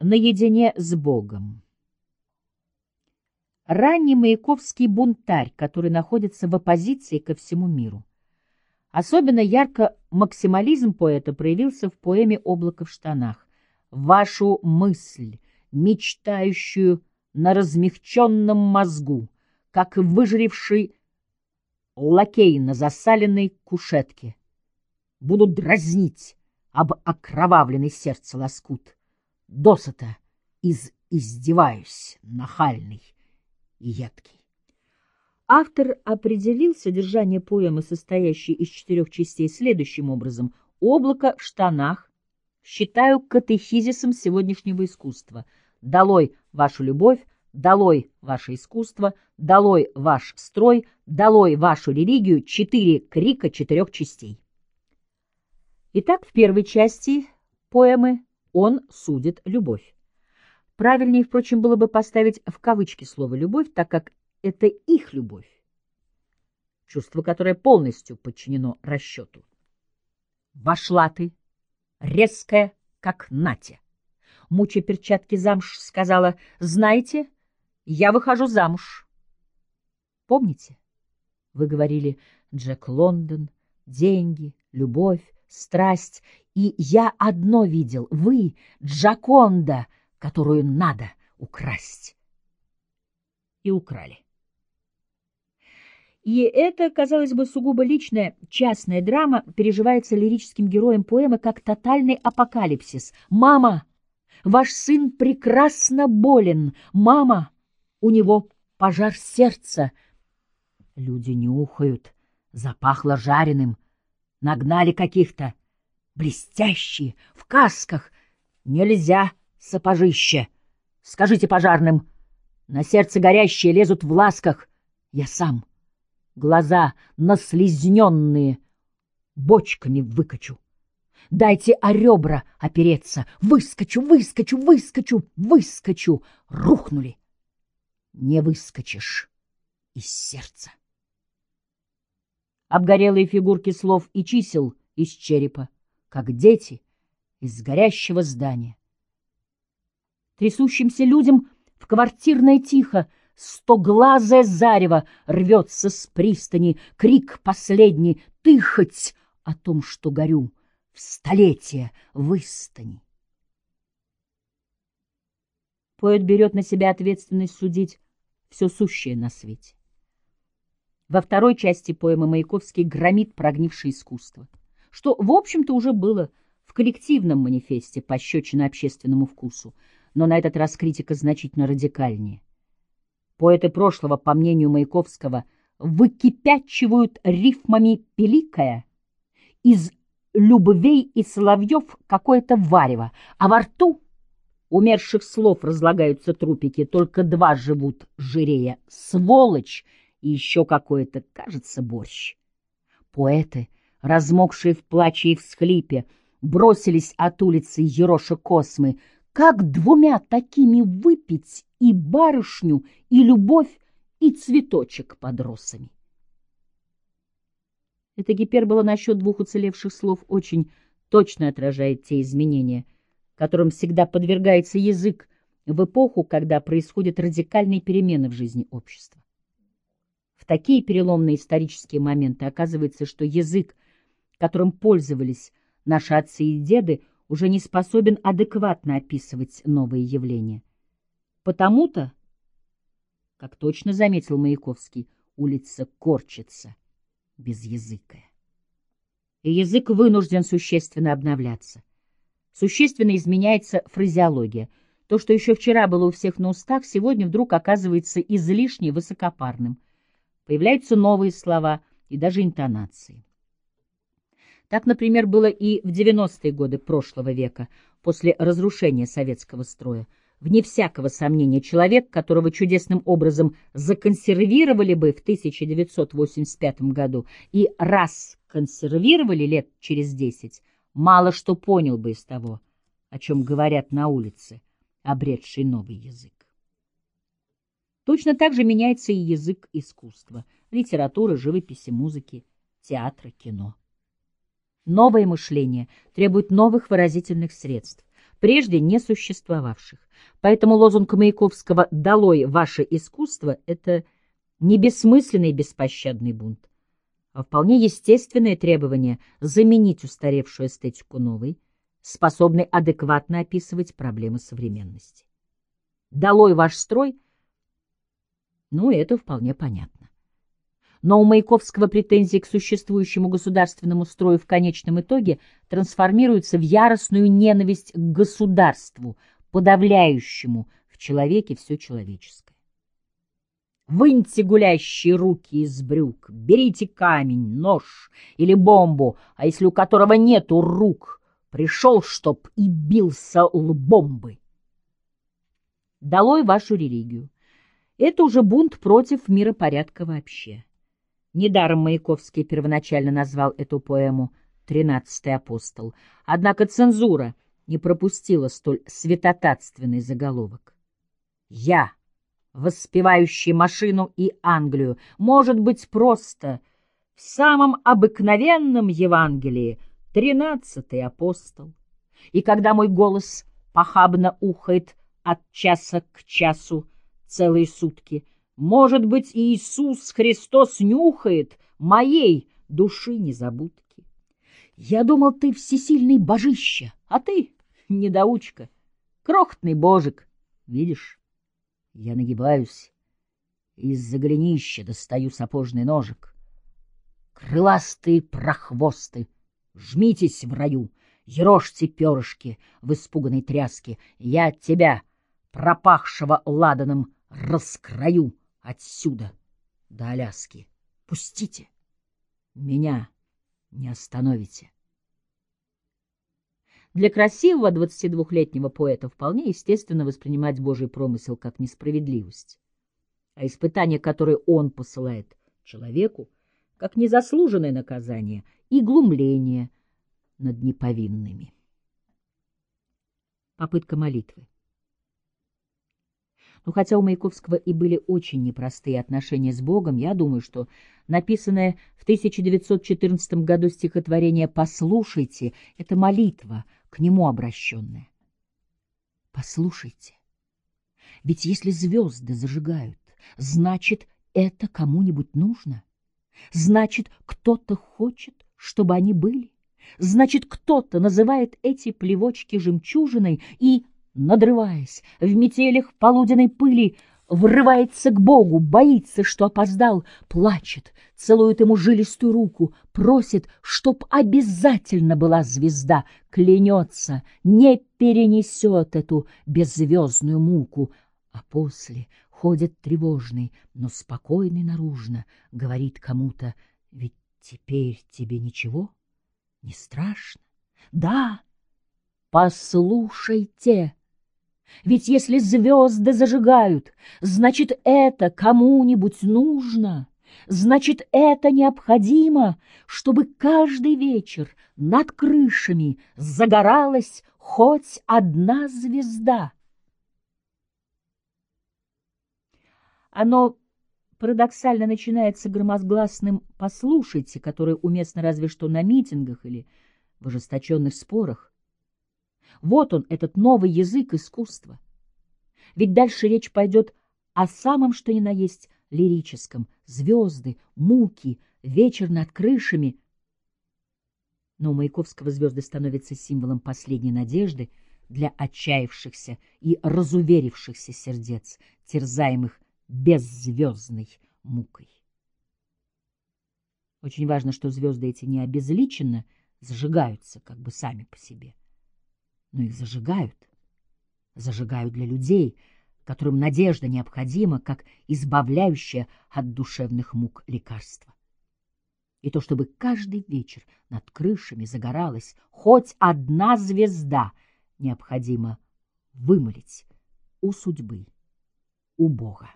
Наедине с Богом. Ранний маяковский бунтарь, который находится в оппозиции ко всему миру. Особенно ярко максимализм поэта проявился в поэме «Облако в штанах». Вашу мысль, мечтающую на размягченном мозгу, как выжревший лакей на засаленной кушетке, будут дразнить об окровавленный сердце лоскут досыта из издеваюсь, нахальный и едкий. Автор определил содержание поэмы, состоящей из четырех частей, следующим образом. «Облако в штанах считаю катехизисом сегодняшнего искусства. Долой вашу любовь, долой ваше искусство, долой ваш строй, долой вашу религию. Четыре крика четырех частей». Итак, в первой части поэмы он судит любовь. Правильнее, впрочем, было бы поставить в кавычки слово «любовь», так как это их любовь, чувство, которое полностью подчинено расчету. Вошла ты, резкая, как Натя. Муча перчатки замуж, сказала, знаете, я выхожу замуж. Помните? Вы говорили Джек Лондон, деньги, любовь, страсть, и я одно видел — вы, Джаконда, которую надо украсть. И украли. И это, казалось бы, сугубо личная, частная драма переживается лирическим героем поэмы как тотальный апокалипсис. «Мама, ваш сын прекрасно болен! Мама, у него пожар сердца!» Люди нюхают, запахло жареным, нагнали каких-то блестящие, в касках. Нельзя, сапожище. Скажите пожарным, на сердце горящие лезут в ласках. Я сам. Глаза наслизненные бочками выкачу. Дайте о ребра опереться. Выскочу, выскочу, выскочу, выскочу. Рухнули. Не выскочишь из сердца. Обгорелые фигурки слов и чисел из черепа как дети из горящего здания. Трясущимся людям в квартирное тихо стоглазое зарево рвется с пристани, крик последний «Ты хоть о том, что горю, в столетие выстани!» Поэт берет на себя ответственность судить все сущее на свете. Во второй части поэмы Маяковский громит прогнившее искусство что, в общем-то, уже было в коллективном манифесте пощечина общественному вкусу, но на этот раз критика значительно радикальнее. Поэты прошлого, по мнению Маяковского, выкипячивают рифмами пеликая из любвей и соловьев какое-то варево, а во рту умерших слов разлагаются трупики, только два живут жирея — сволочь и еще какое-то, кажется, борщ. Поэты — размокшие в плаче и всхлипе, бросились от улицы Ероша Космы. Как двумя такими выпить и барышню, и любовь, и цветочек под росами? Эта гипербола насчет двух уцелевших слов очень точно отражает те изменения, которым всегда подвергается язык в эпоху, когда происходят радикальные перемены в жизни общества. Такие переломные исторические моменты оказывается, что язык которым пользовались наши отцы и деды, уже не способен адекватно описывать новые явления. Потому-то, как точно заметил Маяковский, улица корчится безязыкая. И язык вынужден существенно обновляться. Существенно изменяется фразеология. То, что еще вчера было у всех на устах, сегодня вдруг оказывается излишне высокопарным. Появляются новые слова и даже интонации. Так, например, было и в 90-е годы прошлого века, после разрушения советского строя. Вне всякого сомнения, человек, которого чудесным образом законсервировали бы в 1985 году и раз консервировали лет через десять, мало что понял бы из того, о чем говорят на улице, обретший новый язык. Точно так же меняется и язык искусства, литературы, живописи, музыки, театра, кино. Новое мышление требует новых выразительных средств. прежде не существовавших. Поэтому лозунг Маяковского «Долой ваше искусство» — это не бессмысленный беспощадный бунт, а вполне естественное требование заменить устаревшую эстетику новой, способной адекватно описывать проблемы современности. «Долой ваш строй» — ну, это вполне понятно. Но у Маяковского претензии к существующему государственному строю в конечном итоге трансформируются в яростную ненависть к государству, подавляющему в человеке все человеческое. Выньте гулящие руки из брюк, берите камень, нож или бомбу, а если у которого нету рук, пришел, чтоб и бился лбомбы. Долой вашу религию. Это уже бунт против миропорядка вообще. Недаром Маяковский первоначально назвал эту поэму «Тринадцатый апостол». Однако цензура не пропустила столь святотатственный заголовок. «Я, воспевающий машину и Англию, может быть просто в самом обыкновенном Евангелии тринадцатый апостол. И когда мой голос похабно ухает от часа к часу целые сутки — может быть, Иисус Христос нюхает моей души незабудки. Я думал, ты всесильный божище, а ты недоучка, крохотный божик. Видишь, я нагибаюсь, из-за голенища достаю сапожный ножик. Крыластые прохвосты, жмитесь в раю, ерошьте перышки в испуганной тряске. Я тебя, пропахшего ладаном, раскрою отсюда до Аляски. Пустите! Меня не остановите. Для красивого 22-летнего поэта вполне естественно воспринимать Божий промысел как несправедливость, а испытание, которое он посылает человеку, как незаслуженное наказание и глумление над неповинными. Попытка молитвы. Но хотя у Маяковского и были очень непростые отношения с Богом, я думаю, что написанное в 1914 году стихотворение «Послушайте» — это молитва, к нему обращенная. Послушайте, ведь если звезды зажигают, значит, это кому-нибудь нужно. Значит, кто-то хочет, чтобы они были. Значит, кто-то называет эти плевочки жемчужиной и надрываясь, в метелях полуденной пыли, врывается к Богу, боится, что опоздал, плачет, целует ему жилистую руку, просит, чтоб обязательно была звезда, клянется, не перенесет эту беззвездную муку, а после ходит тревожный, но спокойный наружно, говорит кому-то, ведь теперь тебе ничего? Не страшно. Да, послушайте, ведь если звезды зажигают, значит, это кому-нибудь нужно, значит, это необходимо, чтобы каждый вечер над крышами загоралась хоть одна звезда. Оно парадоксально начинается громогласным «послушайте», которое уместно разве что на митингах или в ожесточенных спорах. Вот он, этот новый язык искусства. Ведь дальше речь пойдет о самом что ни на есть лирическом. Звезды, муки, вечер над крышами. Но у Маяковского звезды становятся символом последней надежды для отчаявшихся и разуверившихся сердец, терзаемых беззвездной мукой. Очень важно, что звезды эти не обезличенно зажигаются как бы сами по себе но их зажигают. Зажигают для людей, которым надежда необходима, как избавляющая от душевных мук лекарство. И то, чтобы каждый вечер над крышами загоралась хоть одна звезда, необходимо вымолить у судьбы, у Бога.